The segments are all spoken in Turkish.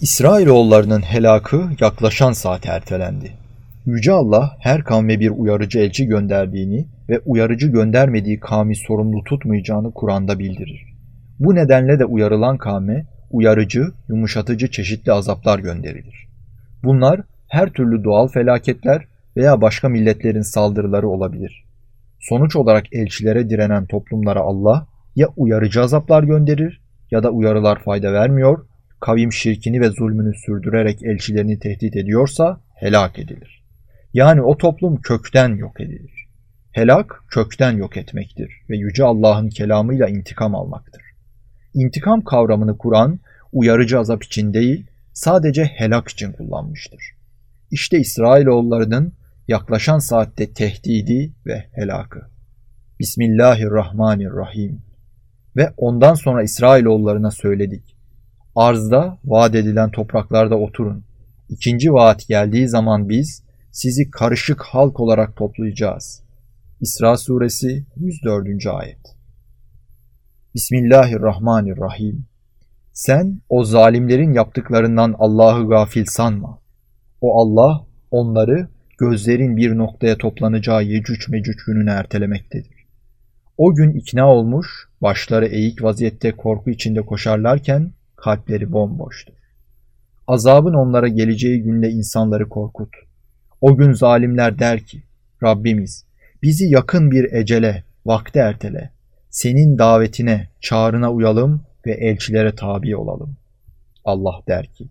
İsrailoğullarının helakı yaklaşan saat ertelendi. Yüce Allah her kavme bir uyarıcı elçi gönderdiğini ve uyarıcı göndermediği kavmi sorumlu tutmayacağını Kur'an'da bildirir. Bu nedenle de uyarılan kavme uyarıcı, yumuşatıcı çeşitli azaplar gönderilir. Bunlar her türlü doğal felaketler veya başka milletlerin saldırıları olabilir. Sonuç olarak elçilere direnen toplumlara Allah ya uyarıcı azaplar gönderir ya da uyarılar fayda vermiyor, kavim şirkini ve zulmünü sürdürerek elçilerini tehdit ediyorsa helak edilir. Yani o toplum kökten yok edilir. Helak kökten yok etmektir ve Yüce Allah'ın kelamıyla intikam almaktır. İntikam kavramını Kur'an uyarıcı azap için değil, sadece helak için kullanmıştır. İşte İsrailoğullarının yaklaşan saatte tehdidi ve helakı. Bismillahirrahmanirrahim. Ve ondan sonra İsrailoğullarına söyledik. Arzda vaat edilen topraklarda oturun. İkinci vaat geldiği zaman biz sizi karışık halk olarak toplayacağız. İsra suresi 104. ayet. Bismillahirrahmanirrahim. Sen o zalimlerin yaptıklarından Allah'ı gafil sanma. O Allah onları gözlerin bir noktaya toplanacağı Yecüc Mecüc gününü ertelemektedir. O gün ikna olmuş, başları eğik vaziyette korku içinde koşarlarken kalpleri bomboştur. Azabın onlara geleceği günle insanları korkut. O gün zalimler der ki, Rabbimiz bizi yakın bir ecele, vakte ertele. Senin davetine, çağrına uyalım ve elçilere tabi olalım. Allah der ki,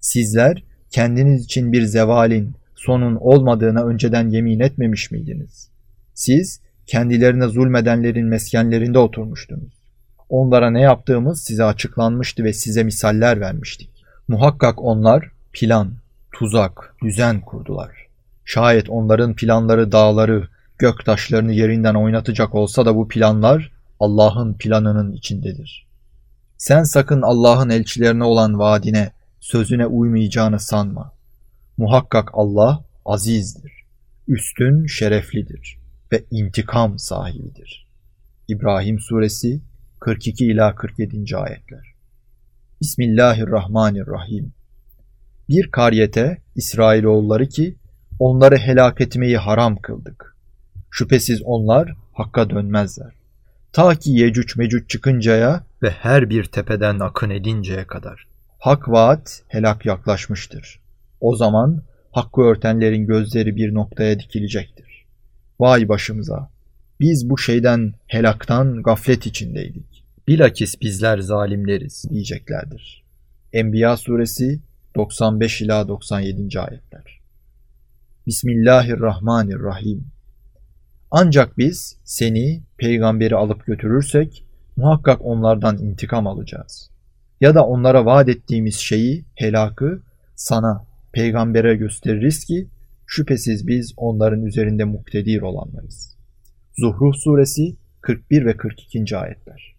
sizler kendiniz için bir zevalin, sonun olmadığına önceden yemin etmemiş miydiniz? Siz kendilerine zulmedenlerin meskenlerinde oturmuştunuz. Onlara ne yaptığımız size açıklanmıştı ve size misaller vermiştik. Muhakkak onlar plan, tuzak, düzen kurdular. Şayet onların planları dağları, gök taşlarını yerinden oynatacak olsa da bu planlar Allah'ın planının içindedir. Sen sakın Allah'ın elçilerine olan vaadine, sözüne uymayacağını sanma. Muhakkak Allah azizdir, üstün şereflidir ve intikam sahibidir. İbrahim Suresi 42 ila 47. ayetler. Bismillahirrahmanirrahim. Bir kariyete İsrailoğulları ki onları helak etmeyi haram kıldık. Şüphesiz onlar hakka dönmezler. Ta ki Yecüc Mecüc çıkıncaya ve her bir tepeden akın edinceye kadar. Hak vaat helak yaklaşmıştır. O zaman hakkı örtenlerin gözleri bir noktaya dikilecektir. Vay başımıza! Biz bu şeyden helaktan gaflet içindeydik. Bilakis bizler zalimleriz diyeceklerdir. Enbiya suresi 95 ila 97. ayetler. Bismillahirrahmanirrahim. Ancak biz seni, peygamberi alıp götürürsek muhakkak onlardan intikam alacağız. Ya da onlara vaat ettiğimiz şeyi, helakı sana, peygambere gösteririz ki şüphesiz biz onların üzerinde muktedir olanlarız. Zuhruf suresi 41 ve 42. ayetler.